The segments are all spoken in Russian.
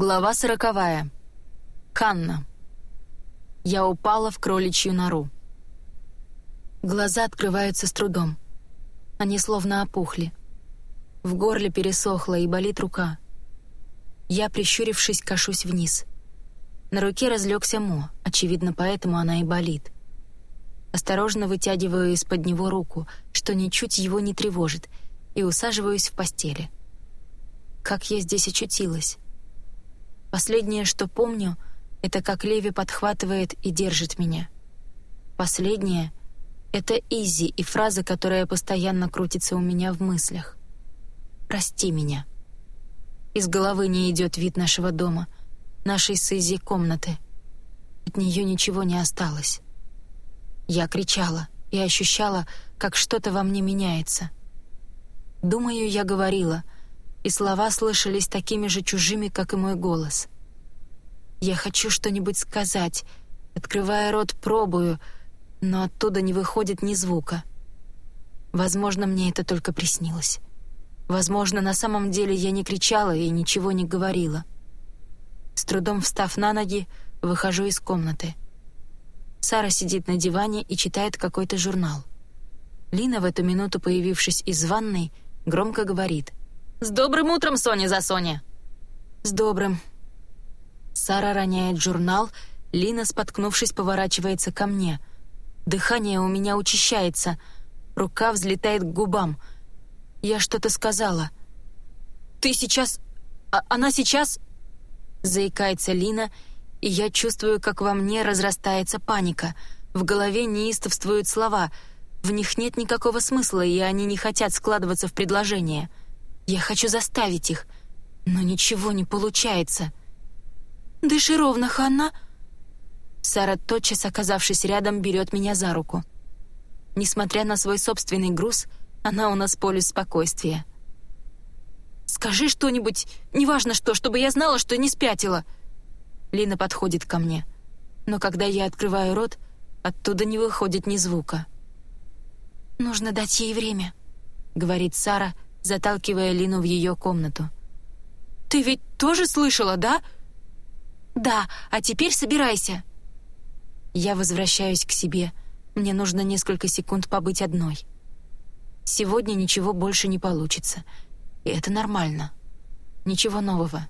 Глава сороковая. Канна. Я упала в кроличью нору. Глаза открываются с трудом. Они словно опухли. В горле пересохло и болит рука. Я, прищурившись, кашусь вниз. На руке разлегся Мо, очевидно, поэтому она и болит. Осторожно вытягиваю из-под него руку, что ничуть его не тревожит, и усаживаюсь в постели. Как я здесь очутилась? Последнее, что помню, это как Леви подхватывает и держит меня. Последнее — это Изи и фраза, которая постоянно крутится у меня в мыслях. «Прости меня». Из головы не идет вид нашего дома, нашей с Изи комнаты. От нее ничего не осталось. Я кричала и ощущала, как что-то во мне меняется. Думаю, я говорила — и слова слышались такими же чужими, как и мой голос. Я хочу что-нибудь сказать, открывая рот, пробую, но оттуда не выходит ни звука. Возможно, мне это только приснилось. Возможно, на самом деле я не кричала и ничего не говорила. С трудом встав на ноги, выхожу из комнаты. Сара сидит на диване и читает какой-то журнал. Лина, в эту минуту появившись из ванной, громко говорит. «С добрым утром, Соня за Соня!» «С добрым!» Сара роняет журнал, Лина, споткнувшись, поворачивается ко мне. Дыхание у меня учащается, рука взлетает к губам. Я что-то сказала. «Ты сейчас... А она сейчас...» Заикается Лина, и я чувствую, как во мне разрастается паника. В голове неистовствуют слова. В них нет никакого смысла, и они не хотят складываться в предложение. Я хочу заставить их, но ничего не получается. «Дыши ровно, Ханна!» Сара, тотчас оказавшись рядом, берет меня за руку. Несмотря на свой собственный груз, она у нас полюс спокойствия. «Скажи что-нибудь, неважно что, чтобы я знала, что не спятила!» Лина подходит ко мне. Но когда я открываю рот, оттуда не выходит ни звука. «Нужно дать ей время», — говорит Сара, — заталкивая Лину в ее комнату. «Ты ведь тоже слышала, да?» «Да, а теперь собирайся». Я возвращаюсь к себе. Мне нужно несколько секунд побыть одной. Сегодня ничего больше не получится. И это нормально. Ничего нового.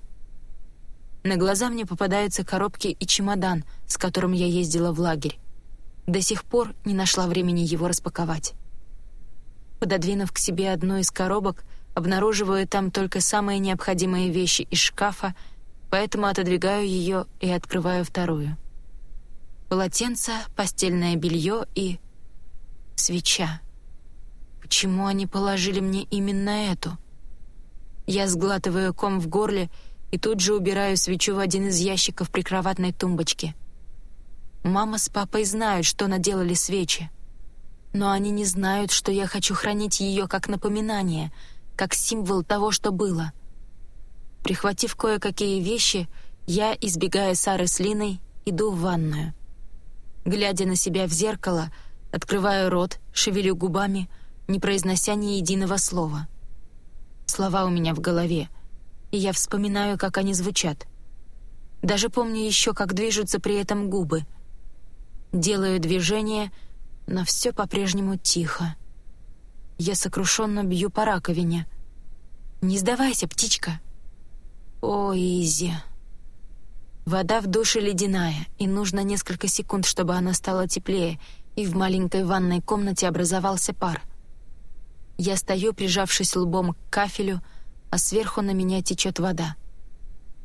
На глаза мне попадаются коробки и чемодан, с которым я ездила в лагерь. До сих пор не нашла времени его распаковать. Пододвинув к себе одну из коробок, обнаруживаю там только самые необходимые вещи из шкафа, поэтому отодвигаю ее и открываю вторую. Полотенце, постельное белье и... свеча. Почему они положили мне именно эту? Я сглатываю ком в горле и тут же убираю свечу в один из ящиков прикроватной тумбочки. Мама с папой знают, что наделали свечи но они не знают, что я хочу хранить ее как напоминание, как символ того, что было. Прихватив кое-какие вещи, я, избегая Сары с Линой, иду в ванную. Глядя на себя в зеркало, открываю рот, шевелю губами, не произнося ни единого слова. Слова у меня в голове, и я вспоминаю, как они звучат. Даже помню еще, как движутся при этом губы. Делаю движение — но все по-прежнему тихо. Я сокрушенно бью по раковине. «Не сдавайся, птичка!» «О, Изи!» Вода в душе ледяная, и нужно несколько секунд, чтобы она стала теплее, и в маленькой ванной комнате образовался пар. Я стою, прижавшись лбом к кафелю, а сверху на меня течет вода.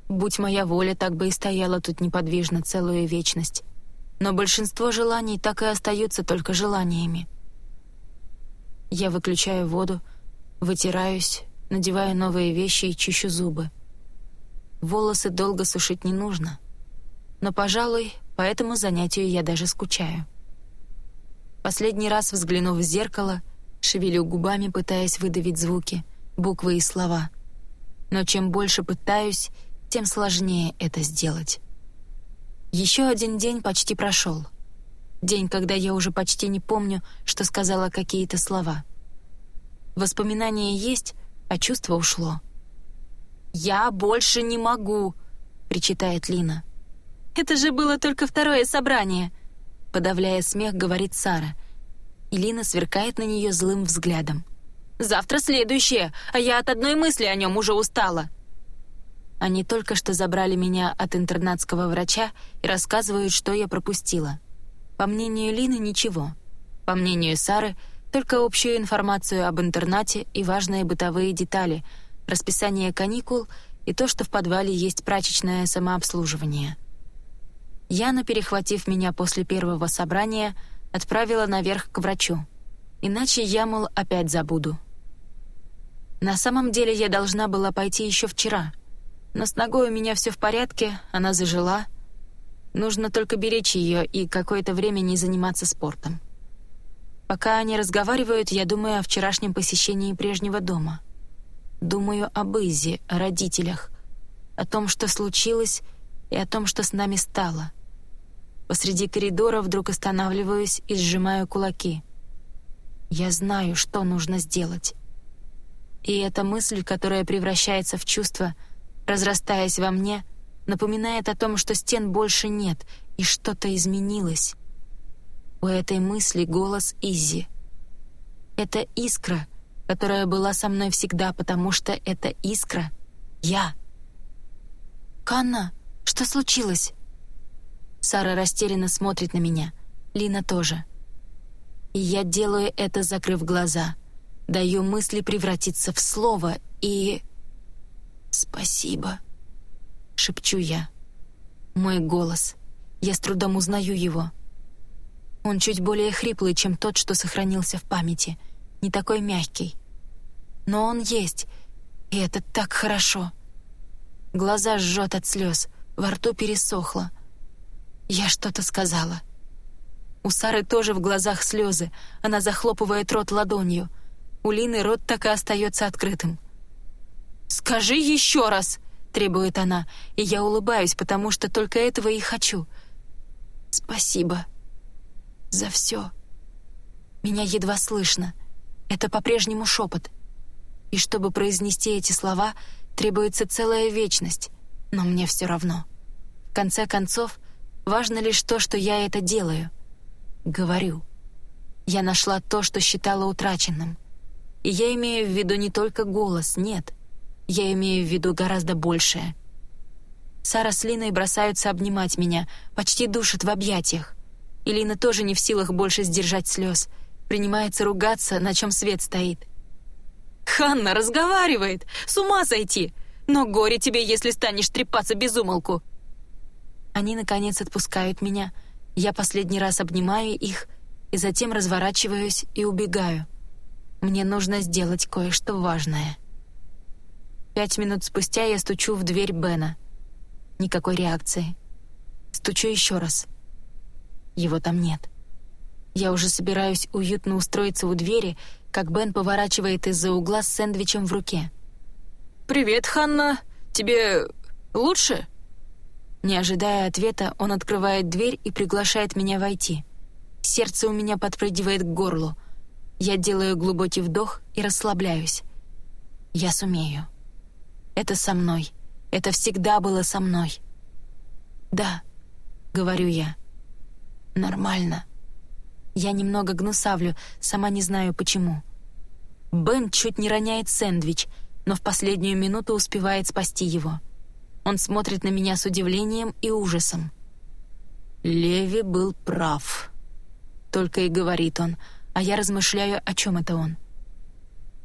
Будь моя воля, так бы и стояла тут неподвижно целую вечность но большинство желаний так и остаются только желаниями. Я выключаю воду, вытираюсь, надеваю новые вещи и чищу зубы. Волосы долго сушить не нужно, но, пожалуй, по этому занятию я даже скучаю. Последний раз, взглянув в зеркало, шевелю губами, пытаясь выдавить звуки, буквы и слова. Но чем больше пытаюсь, тем сложнее это сделать. Еще один день почти прошел. День, когда я уже почти не помню, что сказала какие-то слова. Воспоминания есть, а чувство ушло. «Я больше не могу!» причитает Лина. «Это же было только второе собрание!» Подавляя смех, говорит Сара. И Лина сверкает на нее злым взглядом. «Завтра следующее, а я от одной мысли о нем уже устала!» Они только что забрали меня от интернатского врача и рассказывают, что я пропустила. По мнению Лины, ничего. По мнению Сары, только общую информацию об интернате и важные бытовые детали, расписание каникул и то, что в подвале есть прачечное самообслуживание. Яна, перехватив меня после первого собрания, отправила наверх к врачу. Иначе я, мол, опять забуду. На самом деле я должна была пойти еще вчера — но с ногой у меня все в порядке, она зажила. Нужно только беречь ее и какое-то время не заниматься спортом. Пока они разговаривают, я думаю о вчерашнем посещении прежнего дома. Думаю об Изи, о родителях, о том, что случилось, и о том, что с нами стало. Посреди коридора вдруг останавливаюсь и сжимаю кулаки. Я знаю, что нужно сделать. И эта мысль, которая превращается в чувство — разрастаясь во мне, напоминает о том, что стен больше нет и что-то изменилось. У этой мысли голос Изи. Это искра, которая была со мной всегда, потому что эта искра — я. «Канна, что случилось?» Сара растерянно смотрит на меня. Лина тоже. И я делаю это, закрыв глаза. Даю мысли превратиться в слово и... «Спасибо», — шепчу я. Мой голос. Я с трудом узнаю его. Он чуть более хриплый, чем тот, что сохранился в памяти. Не такой мягкий. Но он есть, и это так хорошо. Глаза жжет от слез, во рту пересохло. Я что-то сказала. У Сары тоже в глазах слезы. Она захлопывает рот ладонью. У Лины рот так и остается открытым. «Скажи еще раз!» — требует она, и я улыбаюсь, потому что только этого и хочу. «Спасибо за все». Меня едва слышно. Это по-прежнему шепот. И чтобы произнести эти слова, требуется целая вечность, но мне все равно. В конце концов, важно лишь то, что я это делаю. Говорю. Я нашла то, что считала утраченным. И я имею в виду не только голос, нет — я имею в виду гораздо большее. Сара с Линой бросаются обнимать меня, почти душат в объятиях. И Лина тоже не в силах больше сдержать слез. Принимается ругаться, на чем свет стоит. «Ханна разговаривает! С ума сойти! Но горе тебе, если станешь трепаться без умолку!» Они, наконец, отпускают меня. Я последний раз обнимаю их и затем разворачиваюсь и убегаю. Мне нужно сделать кое-что важное. Пять минут спустя я стучу в дверь Бена. Никакой реакции. Стучу еще раз. Его там нет. Я уже собираюсь уютно устроиться у двери, как Бен поворачивает из-за угла с сэндвичем в руке. «Привет, Ханна. Тебе лучше?» Не ожидая ответа, он открывает дверь и приглашает меня войти. Сердце у меня подпрыгивает к горлу. Я делаю глубокий вдох и расслабляюсь. Я сумею. Это со мной. Это всегда было со мной. «Да», — говорю я. «Нормально». Я немного гнусавлю, сама не знаю почему. Бен чуть не роняет сэндвич, но в последнюю минуту успевает спасти его. Он смотрит на меня с удивлением и ужасом. «Леви был прав», — только и говорит он, а я размышляю, о чем это он.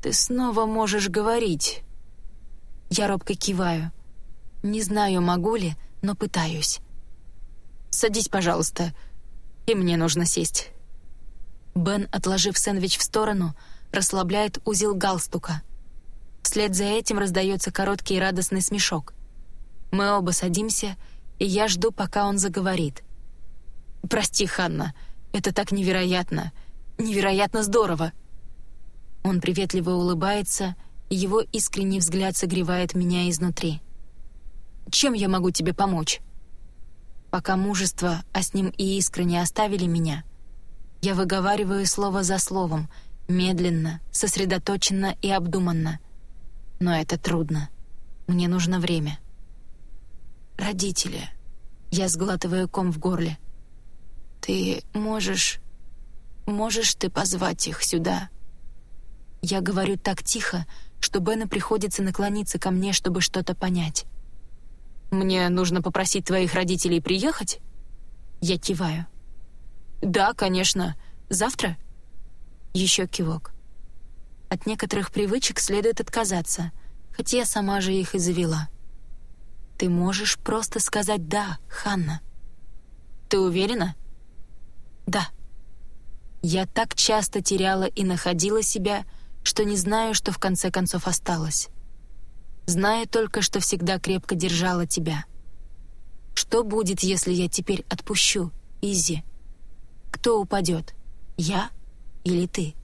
«Ты снова можешь говорить», я робко киваю. Не знаю, могу ли, но пытаюсь. «Садись, пожалуйста. И мне нужно сесть». Бен, отложив сэндвич в сторону, расслабляет узел галстука. Вслед за этим раздается короткий и радостный смешок. Мы оба садимся, и я жду, пока он заговорит. «Прости, Ханна, это так невероятно, невероятно здорово!» Он приветливо улыбается — его искренний взгляд согревает меня изнутри. «Чем я могу тебе помочь?» Пока мужество, а с ним и искра не оставили меня, я выговариваю слово за словом, медленно, сосредоточенно и обдуманно. Но это трудно. Мне нужно время. родители. Я сглатываю ком в горле. Ты можешь... Можешь ты позвать их сюда? Я говорю так тихо, что Бену приходится наклониться ко мне, чтобы что-то понять. «Мне нужно попросить твоих родителей приехать?» Я киваю. «Да, конечно. Завтра?» Еще кивок. От некоторых привычек следует отказаться, хоть я сама же их и завела. Ты можешь просто сказать «да», Ханна. Ты уверена? Да. Я так часто теряла и находила себя, что не знаю, что в конце концов осталось. Знаю только, что всегда крепко держала тебя. Что будет, если я теперь отпущу, Изи? Кто упадет, я или ты?»